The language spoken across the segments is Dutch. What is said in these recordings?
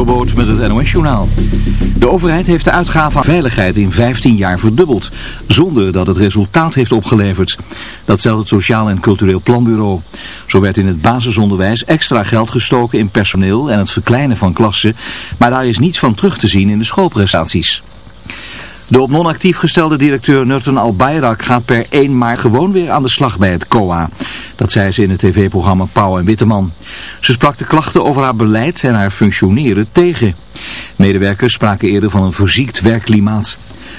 Jobboot met het NOS-journaal. De overheid heeft de uitgaven aan veiligheid in 15 jaar verdubbeld, zonder dat het resultaat heeft opgeleverd. Dat stelt het Sociaal en Cultureel Planbureau. Zo werd in het basisonderwijs extra geld gestoken in personeel en het verkleinen van klassen, maar daar is niets van terug te zien in de schoolprestaties. De op non-actief gestelde directeur Nurten Al-Bayrak gaat per 1 maart gewoon weer aan de slag bij het COA. Dat zei ze in het tv-programma Pauw en Witteman. Ze sprak de klachten over haar beleid en haar functioneren tegen. Medewerkers spraken eerder van een verziekt werkklimaat.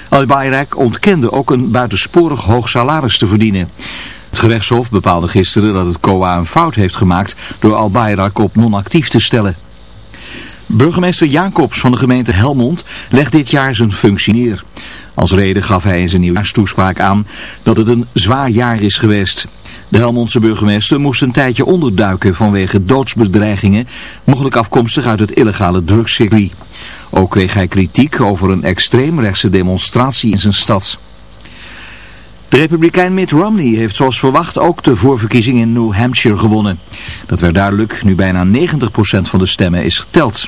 Al-Bayrak ontkende ook een buitensporig hoog salaris te verdienen. Het gerechtshof bepaalde gisteren dat het COA een fout heeft gemaakt door Al-Bayrak op non-actief te stellen. Burgemeester Jacobs van de gemeente Helmond legt dit jaar zijn functie neer. Als reden gaf hij in zijn nieuwjaarstoespraak aan dat het een zwaar jaar is geweest. De Helmondse burgemeester moest een tijdje onderduiken vanwege doodsbedreigingen, mogelijk afkomstig uit het illegale drugscircuit. Ook kreeg hij kritiek over een extreemrechtse demonstratie in zijn stad. De republikein Mitt Romney heeft zoals verwacht ook de voorverkiezing in New Hampshire gewonnen. Dat werd duidelijk nu bijna 90% van de stemmen is geteld.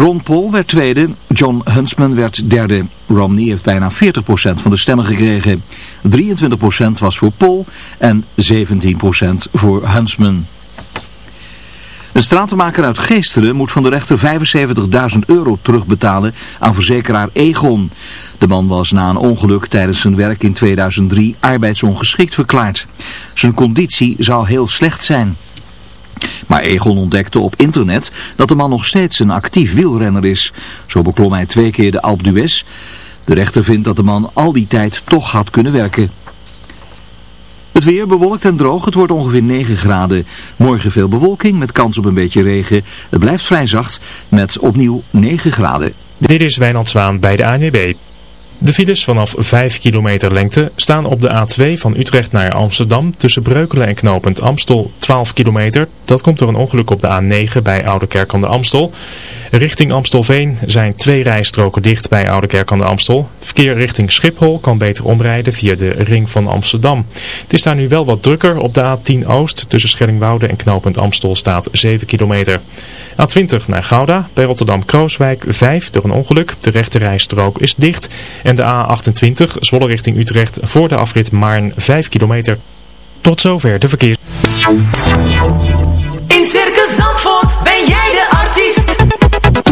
Ron Paul werd tweede, John Huntsman werd derde. Romney heeft bijna 40% van de stemmen gekregen. 23% was voor Paul en 17% voor Huntsman. Een stratenmaker uit Geesteren moet van de rechter 75.000 euro terugbetalen aan verzekeraar Egon. De man was na een ongeluk tijdens zijn werk in 2003 arbeidsongeschikt verklaard. Zijn conditie zou heel slecht zijn. Maar Egon ontdekte op internet dat de man nog steeds een actief wielrenner is. Zo beklom hij twee keer de Alpe d'Huez. De rechter vindt dat de man al die tijd toch had kunnen werken. Het weer bewolkt en droog. Het wordt ongeveer 9 graden. Morgen veel bewolking met kans op een beetje regen. Het blijft vrij zacht met opnieuw 9 graden. Dit is Wijnand Zwaan bij de ANWB. De files vanaf 5 kilometer lengte staan op de A2 van Utrecht naar Amsterdam tussen Breukelen en knooppunt Amstel 12 kilometer. Dat komt door een ongeluk op de A9 bij Oude Kerk aan de Amstel. Richting Amstelveen zijn twee rijstroken dicht bij Oude Kerk aan de Amstel. Verkeer richting Schiphol kan beter omrijden via de ring van Amsterdam. Het is daar nu wel wat drukker. Op de A10 Oost tussen Schellingwoude en knooppunt Amstel staat 7 kilometer. A20 naar Gouda bij Rotterdam-Krooswijk 5 door een ongeluk. De rechte rijstrook is dicht. En de A28 Zwolle richting Utrecht voor de afrit Maarn 5 kilometer. Tot zover de verkeer.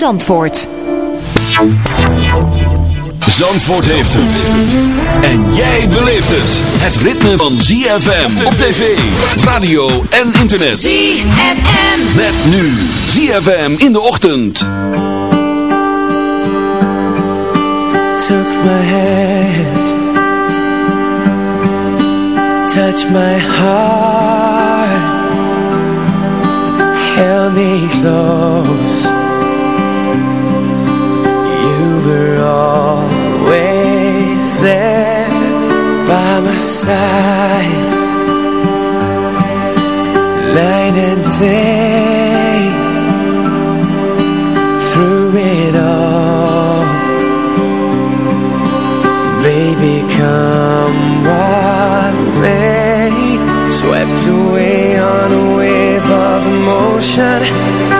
Zandvoort. Zandvoort heeft het. En jij beleeft het. Het ritme van ZFM op tv, radio en internet. ZFM. Met nu ZFM in de ochtend. Took my hand Touch my heart Held me close were always there by my side. Night and day Through it all. Baby, come what may Swept away on a wave of emotion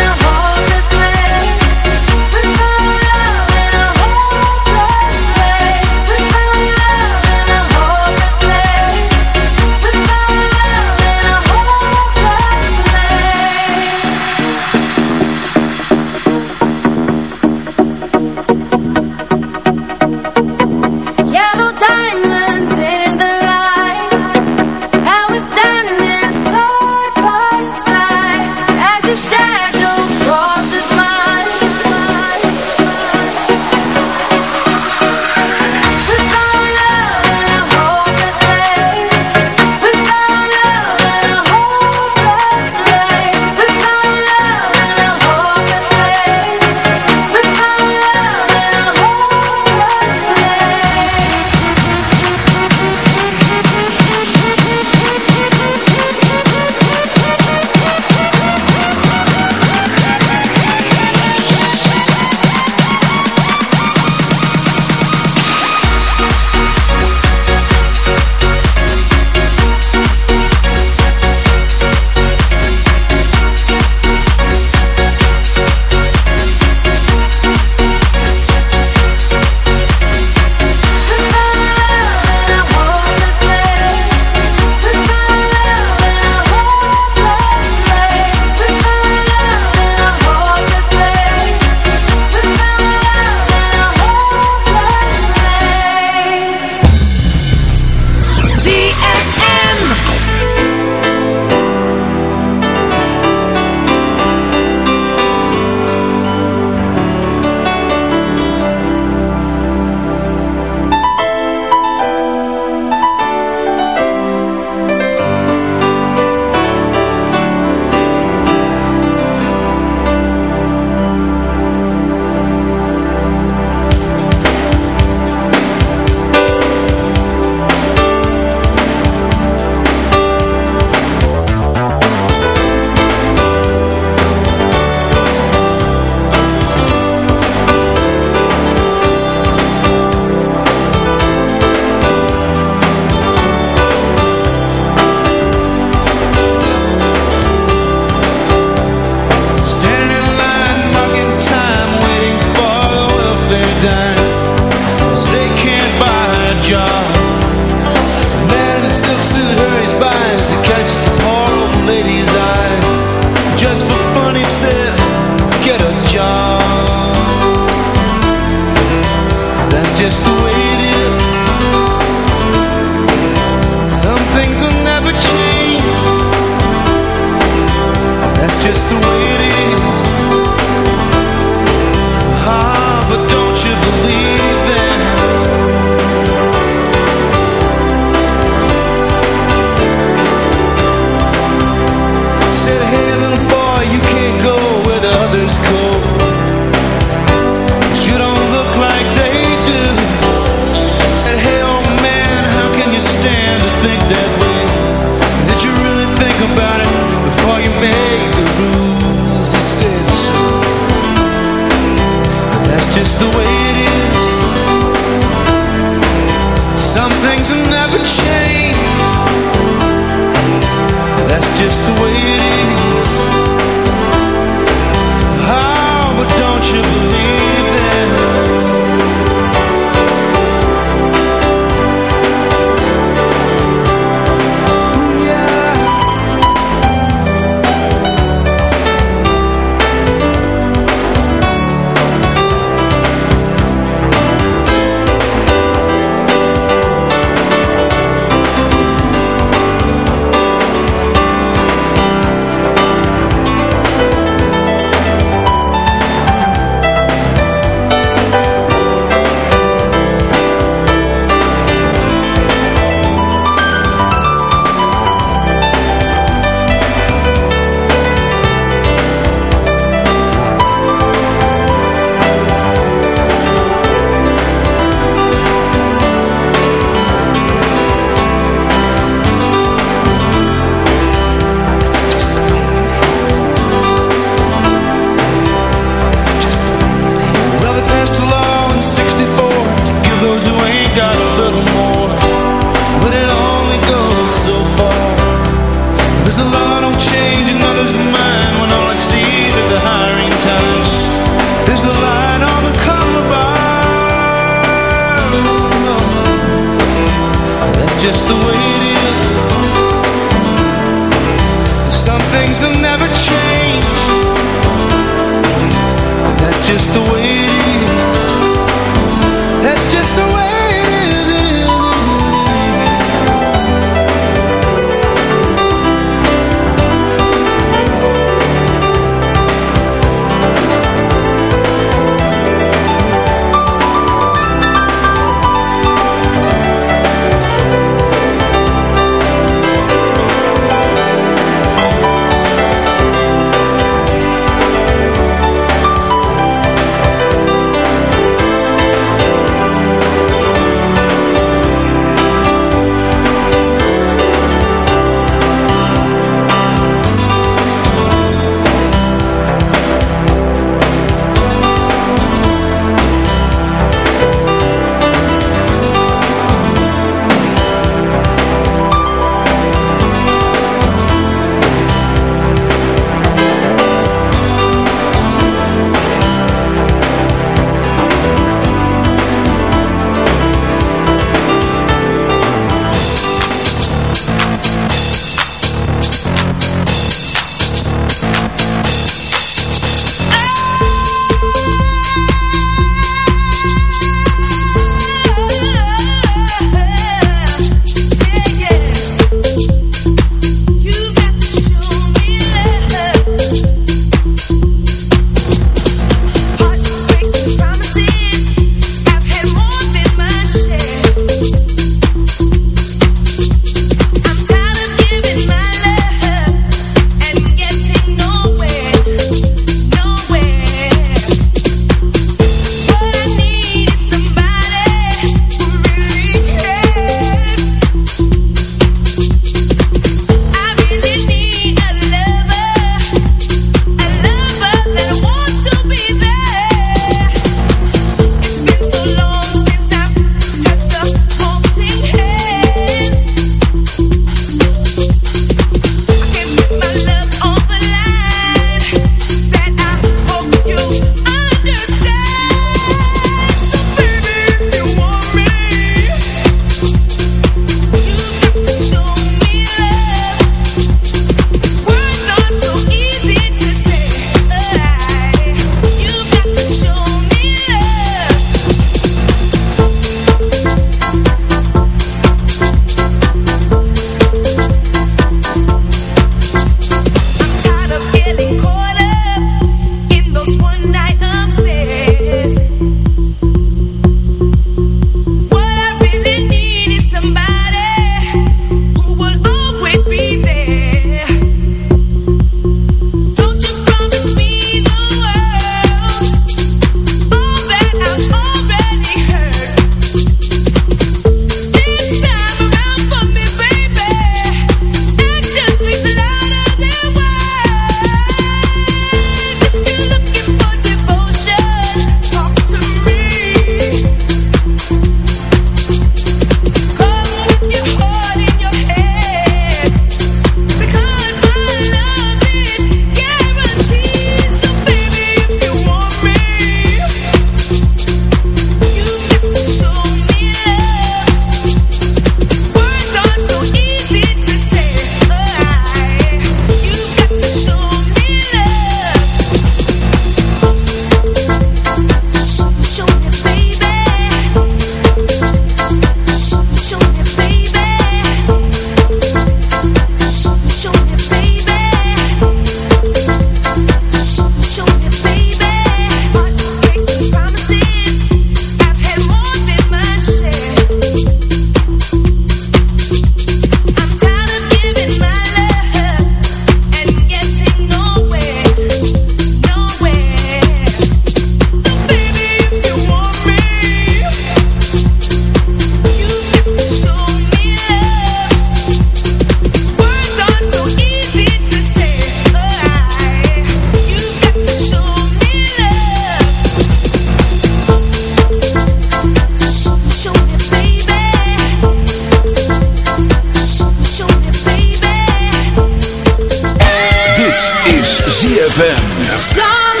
ZFM.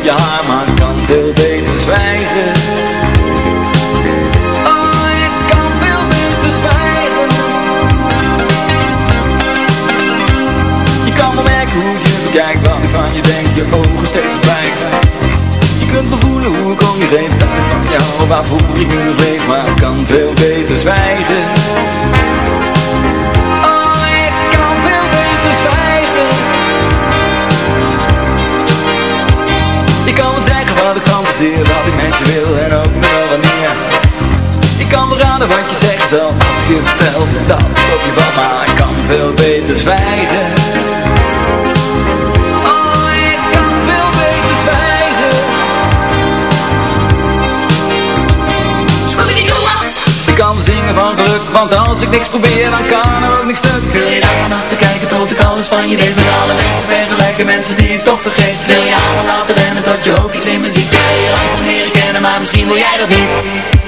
Op je haar, maar kan veel beter zwijgen. Oh, ik kan veel beter zwijgen. Je kan wel merken hoe je bekijk, wat van je denk, je ogen steeds verdwijgen. Je kunt wel voelen hoe ik om je geef, dat ik van jou, waarvoor ik nu leef, maar kan veel beter zwijgen. Zelf je vertel dat ik op je val, maar ik kan veel beter zwijgen. Oh, ik kan veel beter zwijgen. Ik kan zingen van geluk, want als ik niks probeer, dan kan er ook niks stuk. Wil je en nacht bekijken tot ik alles van je weet Met alle mensen vergelijken, mensen die ik toch vergeet Wil je allemaal laten rennen tot je ook iets in me ziet Wil je langzaam leren kennen, maar misschien wil jij dat niet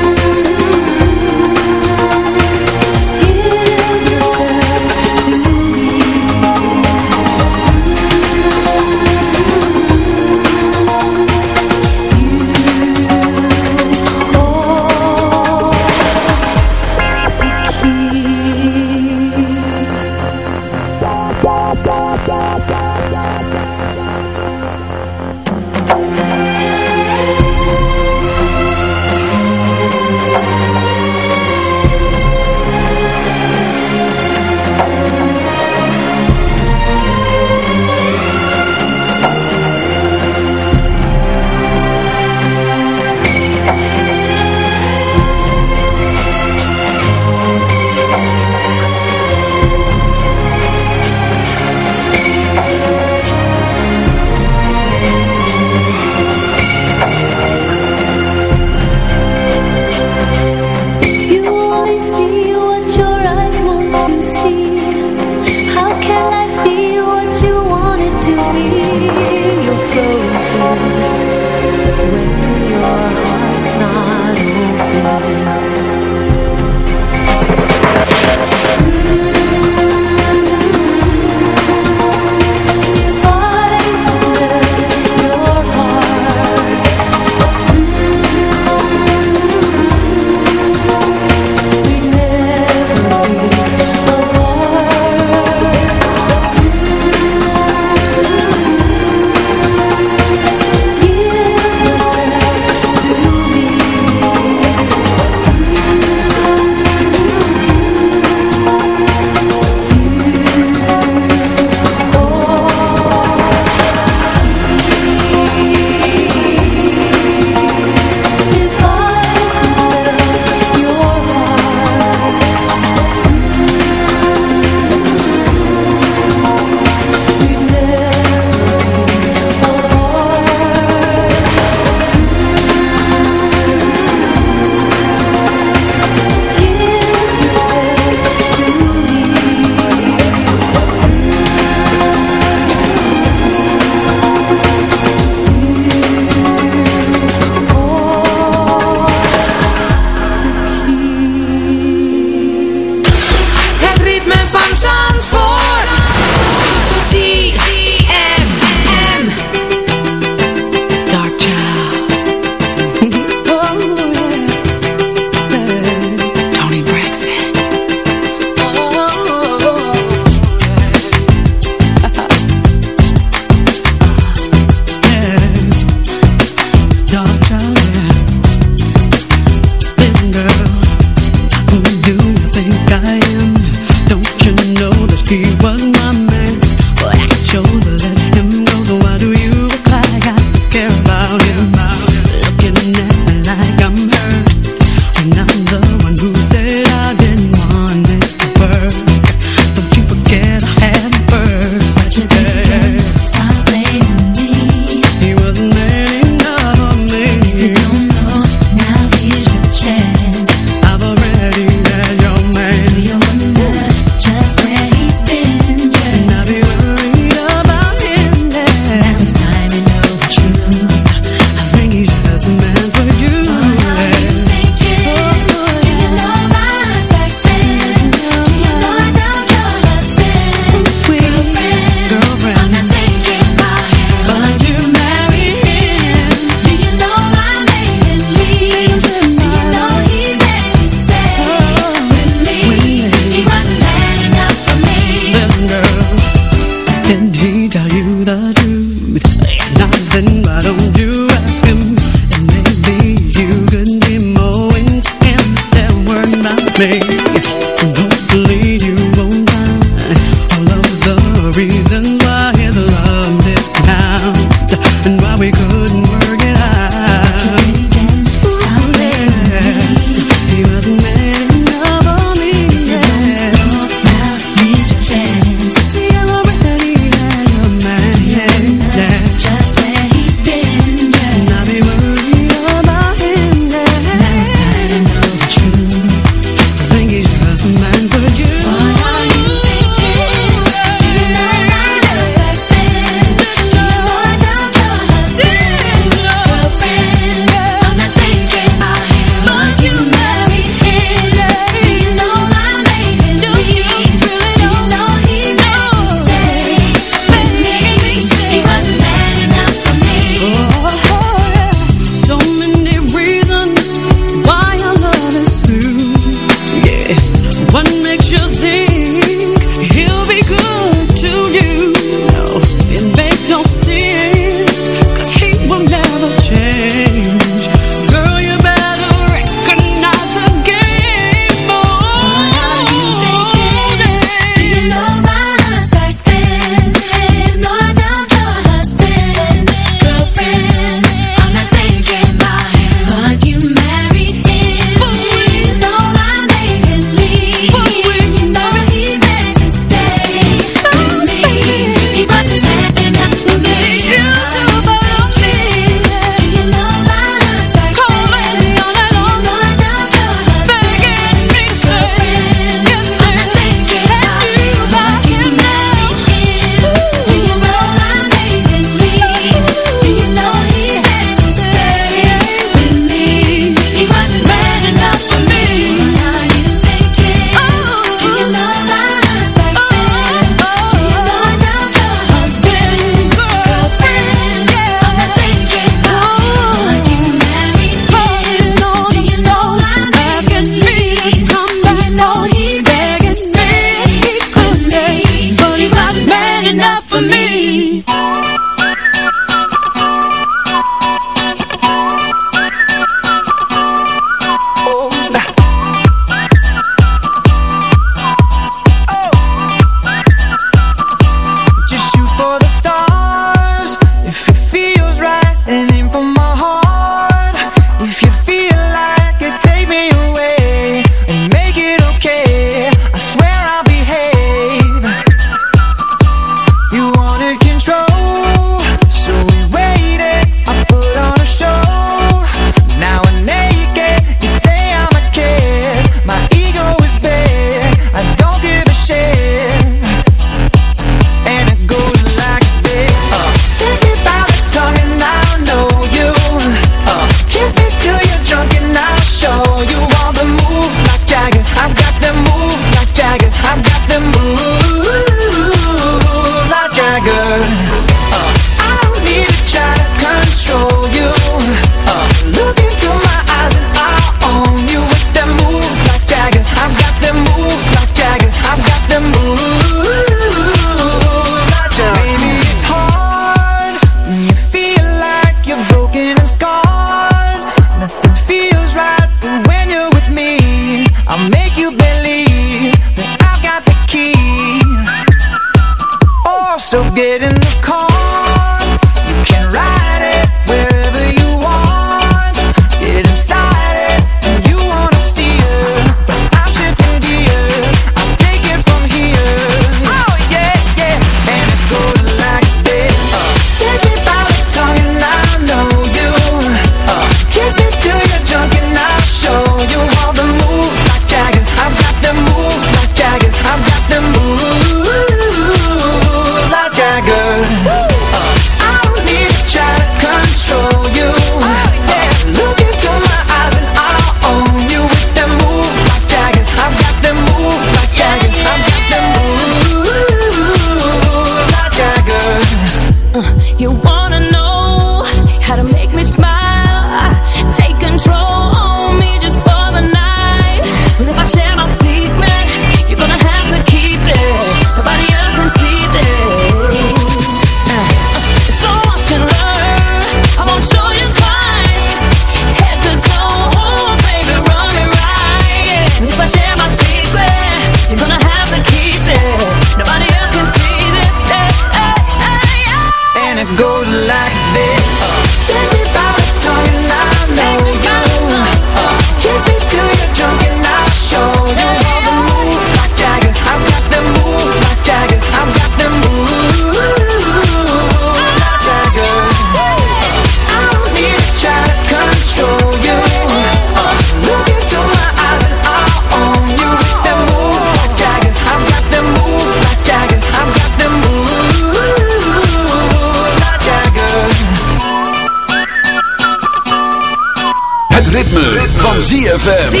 ZFM.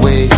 away.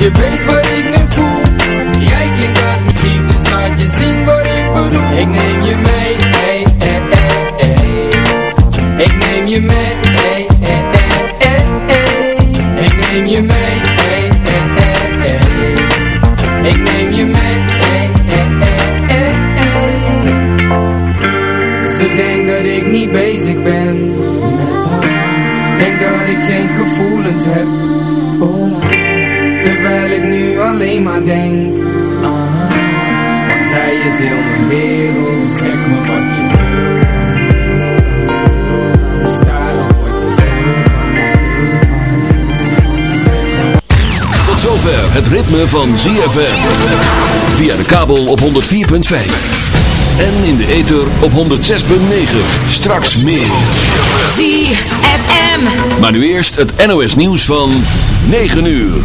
je weet wat ik nu voel. Jij klinkt als muziek Dus laat je zien wat ik bedoel. Ik neem je mee hey, hey, hey, hey. Ik neem je mee hey, hey, hey, hey, hey. Ik neem je mee bezig ben. Denk dat ik geen gevoelens heb. Voor alleen maar denk haar Want zij is heel mijn wereld Zeg me wat je wil er Tot zover het ritme van ZFM. Via de kabel op 104.5. En in de ether op 106.9. Straks meer. ZFM. Maar nu eerst het NOS nieuws van 9 uur.